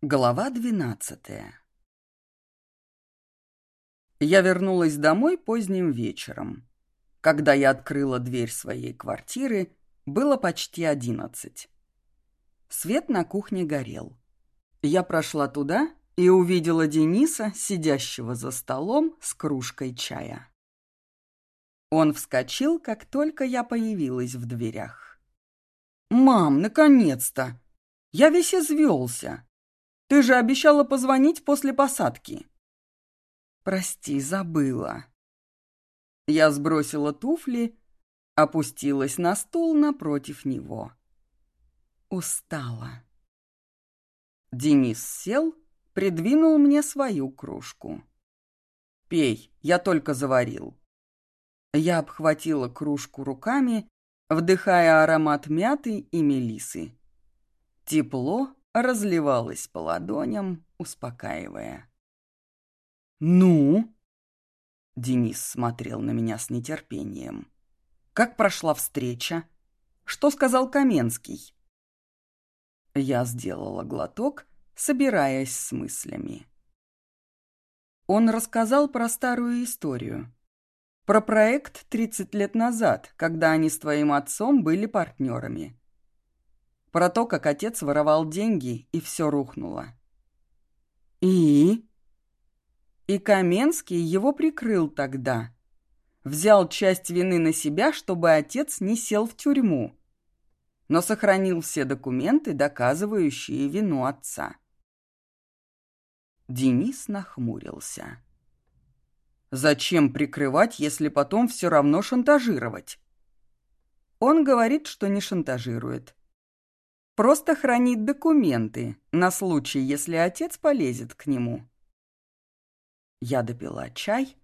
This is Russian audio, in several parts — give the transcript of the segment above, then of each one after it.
Глава двенадцатая Я вернулась домой поздним вечером. Когда я открыла дверь своей квартиры, было почти одиннадцать. Свет на кухне горел. Я прошла туда и увидела Дениса, сидящего за столом с кружкой чая. Он вскочил, как только я появилась в дверях. «Мам, наконец-то! Я весь извелся!» Ты же обещала позвонить после посадки. Прости, забыла. Я сбросила туфли, опустилась на стул напротив него. Устала. Денис сел, придвинул мне свою кружку. «Пей, я только заварил». Я обхватила кружку руками, вдыхая аромат мяты и мелисы. Тепло разливалась по ладоням, успокаивая. «Ну?» Денис смотрел на меня с нетерпением. «Как прошла встреча? Что сказал Каменский?» Я сделала глоток, собираясь с мыслями. Он рассказал про старую историю. Про проект 30 лет назад, когда они с твоим отцом были партнерами. Про то, как отец воровал деньги, и все рухнуло. И? И Каменский его прикрыл тогда. Взял часть вины на себя, чтобы отец не сел в тюрьму. Но сохранил все документы, доказывающие вину отца. Денис нахмурился. «Зачем прикрывать, если потом все равно шантажировать?» Он говорит, что не шантажирует. Просто хранит документы на случай, если отец полезет к нему. Я допила чай,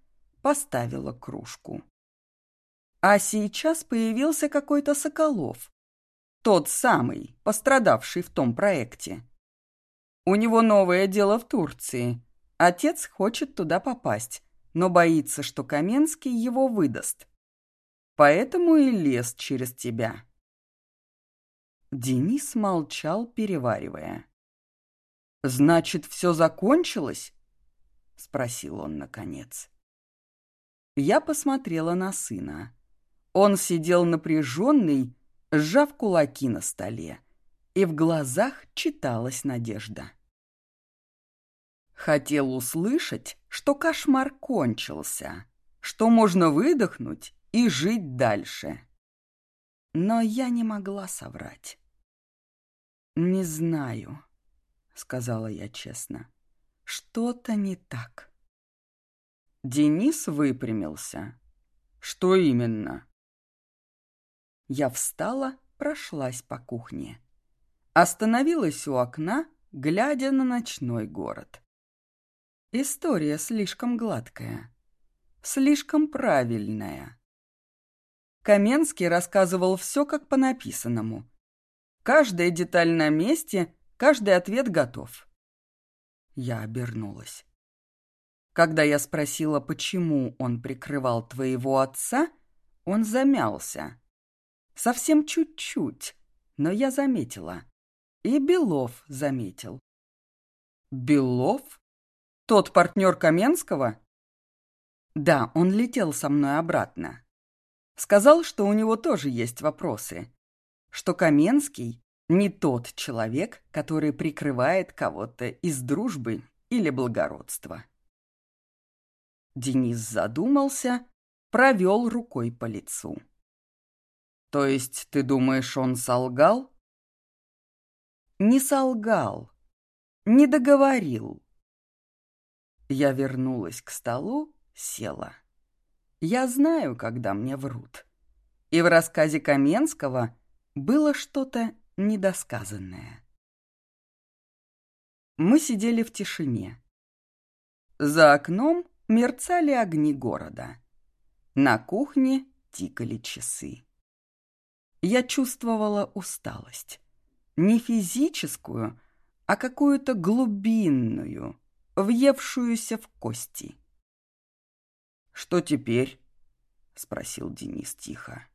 поставила кружку. А сейчас появился какой-то Соколов. Тот самый, пострадавший в том проекте. У него новое дело в Турции. Отец хочет туда попасть, но боится, что Каменский его выдаст. Поэтому и лез через тебя. Денис молчал, переваривая. «Значит, все закончилось?» — спросил он наконец. Я посмотрела на сына. Он сидел напряженный, сжав кулаки на столе, и в глазах читалась надежда. Хотел услышать, что кошмар кончился, что можно выдохнуть и жить дальше. Но я не могла соврать. «Не знаю», — сказала я честно. «Что-то не так». Денис выпрямился. «Что именно?» Я встала, прошлась по кухне. Остановилась у окна, глядя на ночной город. История слишком гладкая, слишком правильная. Каменский рассказывал все как по написанному — Каждая деталь на месте, каждый ответ готов. Я обернулась. Когда я спросила, почему он прикрывал твоего отца, он замялся. Совсем чуть-чуть, но я заметила. И Белов заметил. Белов? Тот партнер Каменского? Да, он летел со мной обратно. Сказал, что у него тоже есть вопросы что Каменский не тот человек, который прикрывает кого-то из дружбы или благородства. Денис задумался, провел рукой по лицу. «То есть ты думаешь, он солгал?» «Не солгал, не договорил». Я вернулась к столу, села. Я знаю, когда мне врут. И в рассказе Каменского было что-то недосказанное. Мы сидели в тишине. За окном мерцали огни города. На кухне тикали часы. Я чувствовала усталость. Не физическую, а какую-то глубинную, въевшуюся в кости. «Что теперь?» — спросил Денис тихо.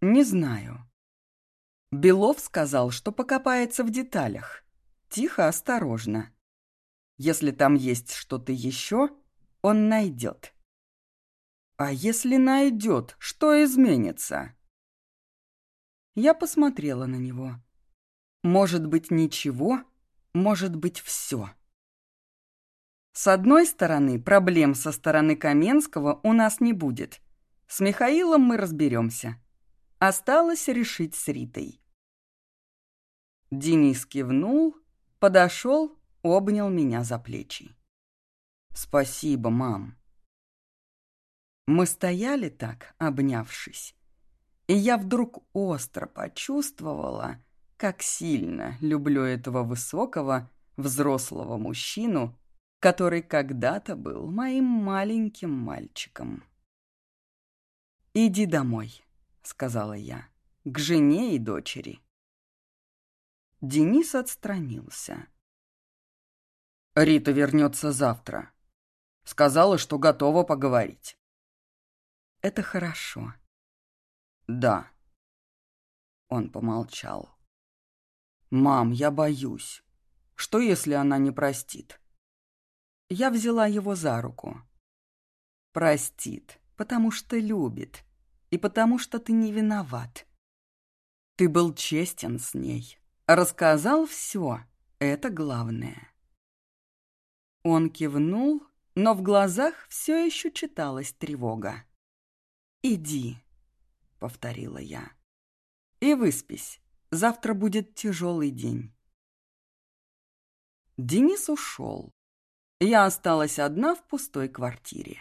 «Не знаю. Белов сказал, что покопается в деталях. Тихо, осторожно. Если там есть что-то еще, он найдет. А если найдет, что изменится? Я посмотрела на него. Может быть, ничего, может быть, все. С одной стороны, проблем со стороны Каменского у нас не будет. С Михаилом мы разберемся. Осталось решить с Ритой. Денис кивнул, подошел, обнял меня за плечи. «Спасибо, мам». Мы стояли так, обнявшись, и я вдруг остро почувствовала, как сильно люблю этого высокого, взрослого мужчину, который когда-то был моим маленьким мальчиком. «Иди домой», — сказала я, — «к жене и дочери». Денис отстранился. «Рита вернется завтра. Сказала, что готова поговорить». «Это хорошо». «Да». Он помолчал. «Мам, я боюсь. Что, если она не простит?» Я взяла его за руку. «Простит, потому что любит, и потому что ты не виноват. Ты был честен с ней, рассказал все, это главное». Он кивнул, но в глазах все еще читалась тревога. «Иди», — повторила я, — «и выспись». Завтра будет тяжелый день. Денис ушел. Я осталась одна в пустой квартире.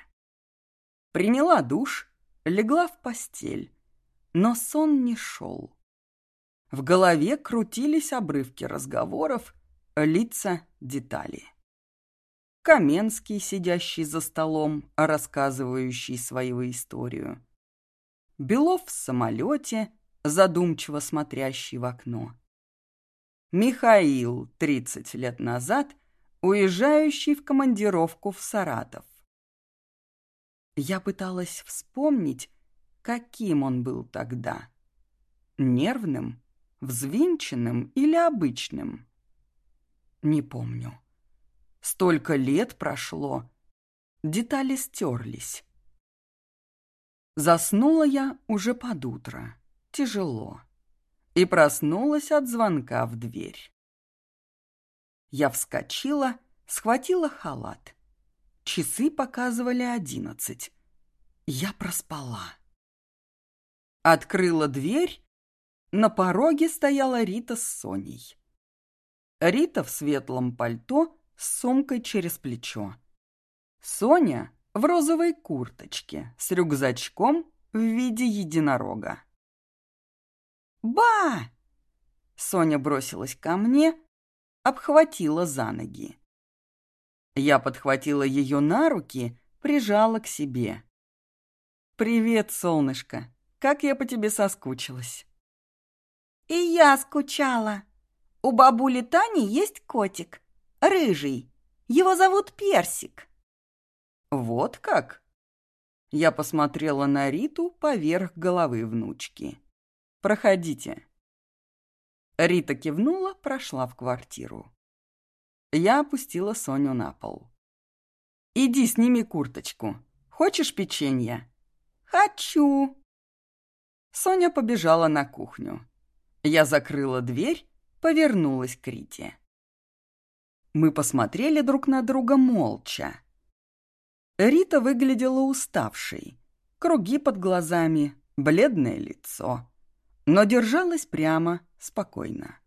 Приняла душ, легла в постель, но сон не шел. В голове крутились обрывки разговоров, лица, детали. Каменский, сидящий за столом, рассказывающий свою историю. Белов в самолете, задумчиво смотрящий в окно. Михаил, 30 лет назад, уезжающий в командировку в Саратов. Я пыталась вспомнить, каким он был тогда. Нервным, взвинченным или обычным? Не помню. Столько лет прошло, детали стерлись. Заснула я уже под утро тяжело и проснулась от звонка в дверь. Я вскочила, схватила халат. Часы показывали одиннадцать. Я проспала. Открыла дверь. На пороге стояла Рита с Соней. Рита в светлом пальто с сумкой через плечо. Соня в розовой курточке с рюкзачком в виде единорога. «Ба!» Соня бросилась ко мне, обхватила за ноги. Я подхватила ее на руки, прижала к себе. «Привет, солнышко! Как я по тебе соскучилась!» «И я скучала. У бабули Тани есть котик, рыжий. Его зовут Персик». «Вот как?» Я посмотрела на Риту поверх головы внучки. Проходите». Рита кивнула, прошла в квартиру. Я опустила Соню на пол. «Иди, сними курточку. Хочешь печенье?» «Хочу!» Соня побежала на кухню. Я закрыла дверь, повернулась к Рите. Мы посмотрели друг на друга молча. Рита выглядела уставшей. Круги под глазами, бледное лицо но держалась прямо, спокойно.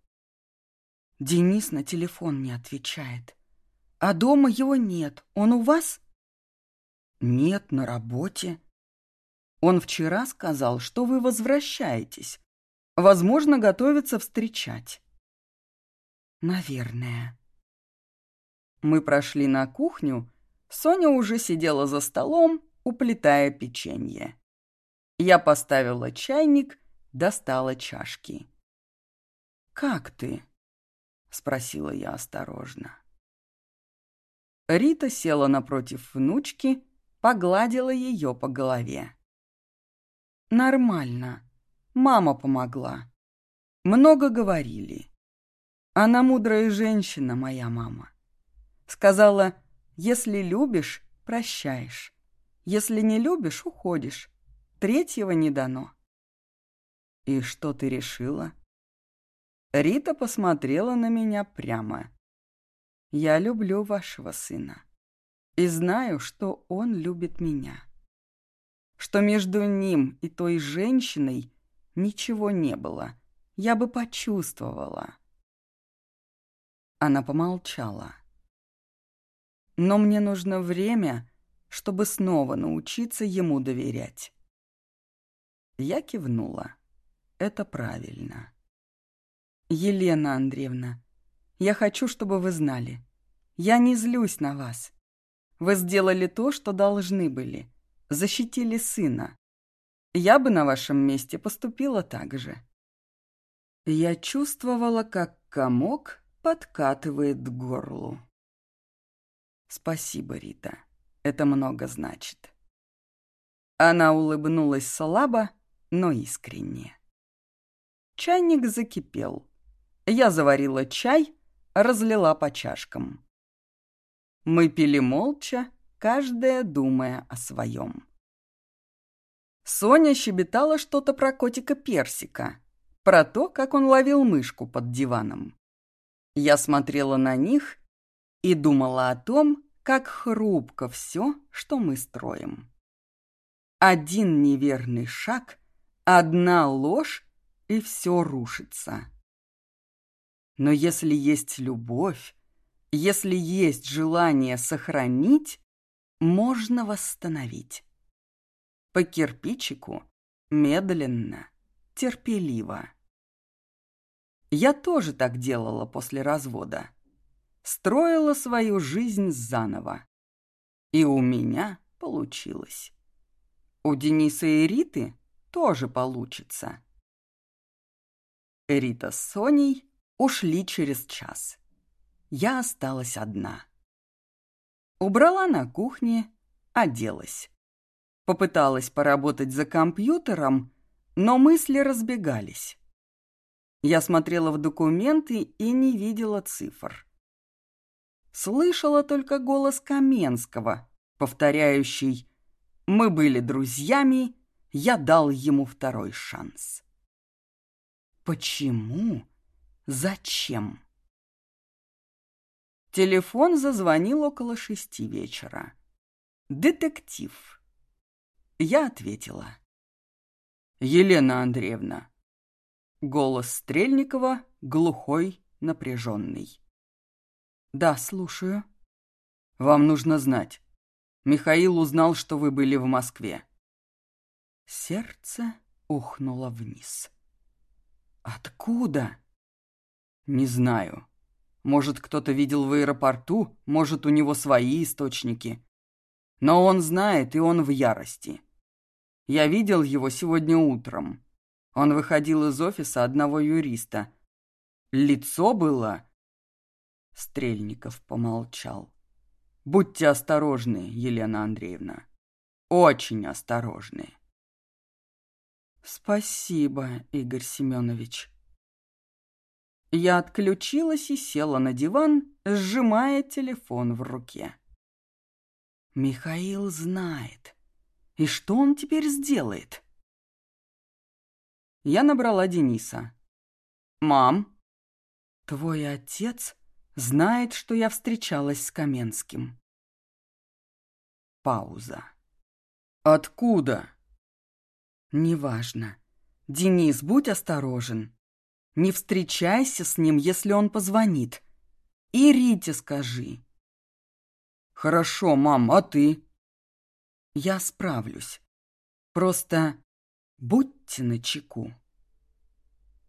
Денис на телефон не отвечает. А дома его нет. Он у вас? Нет, на работе. Он вчера сказал, что вы возвращаетесь. Возможно, готовится встречать. Наверное. Мы прошли на кухню. Соня уже сидела за столом, уплетая печенье. Я поставила чайник достала чашки. «Как ты?» — спросила я осторожно. Рита села напротив внучки, погладила ее по голове. «Нормально. Мама помогла. Много говорили. Она мудрая женщина, моя мама. Сказала, если любишь, прощаешь. Если не любишь, уходишь. Третьего не дано. И что ты решила? Рита посмотрела на меня прямо. Я люблю вашего сына. И знаю, что он любит меня. Что между ним и той женщиной ничего не было. Я бы почувствовала. Она помолчала. Но мне нужно время, чтобы снова научиться ему доверять. Я кивнула. Это правильно. Елена Андреевна, я хочу, чтобы вы знали. Я не злюсь на вас. Вы сделали то, что должны были. Защитили сына. Я бы на вашем месте поступила так же. Я чувствовала, как комок подкатывает к горлу. Спасибо, Рита. Это много значит. Она улыбнулась слабо, но искренне. Чайник закипел. Я заварила чай, разлила по чашкам. Мы пили молча, каждая думая о своем. Соня щебетала что-то про котика Персика, про то, как он ловил мышку под диваном. Я смотрела на них и думала о том, как хрупко все, что мы строим. Один неверный шаг, одна ложь, и все рушится. Но если есть любовь, если есть желание сохранить, можно восстановить. По кирпичику, медленно, терпеливо. Я тоже так делала после развода. Строила свою жизнь заново. И у меня получилось. У Дениса и Риты тоже получится. Рита с Соней ушли через час. Я осталась одна. Убрала на кухне, оделась. Попыталась поработать за компьютером, но мысли разбегались. Я смотрела в документы и не видела цифр. Слышала только голос Каменского, повторяющий «Мы были друзьями, я дал ему второй шанс». Почему? Зачем? Телефон зазвонил около шести вечера. «Детектив». Я ответила. «Елена Андреевна, Голос Стрельникова глухой, напряженный. «Да, слушаю». «Вам нужно знать. Михаил узнал, что вы были в Москве». Сердце ухнуло вниз. «Откуда?» «Не знаю. Может, кто-то видел в аэропорту, может, у него свои источники. Но он знает, и он в ярости. Я видел его сегодня утром. Он выходил из офиса одного юриста. Лицо было... Стрельников помолчал. Будьте осторожны, Елена Андреевна. Очень осторожны. Спасибо, Игорь Семенович. Я отключилась и села на диван, сжимая телефон в руке. Михаил знает. И что он теперь сделает? Я набрала Дениса. «Мам?» «Твой отец знает, что я встречалась с Каменским». Пауза. «Откуда?» «Неважно. Денис, будь осторожен. Не встречайся с ним, если он позвонит. И Рите скажи». «Хорошо, мам, а ты?» «Я справлюсь. Просто Будьте начеку.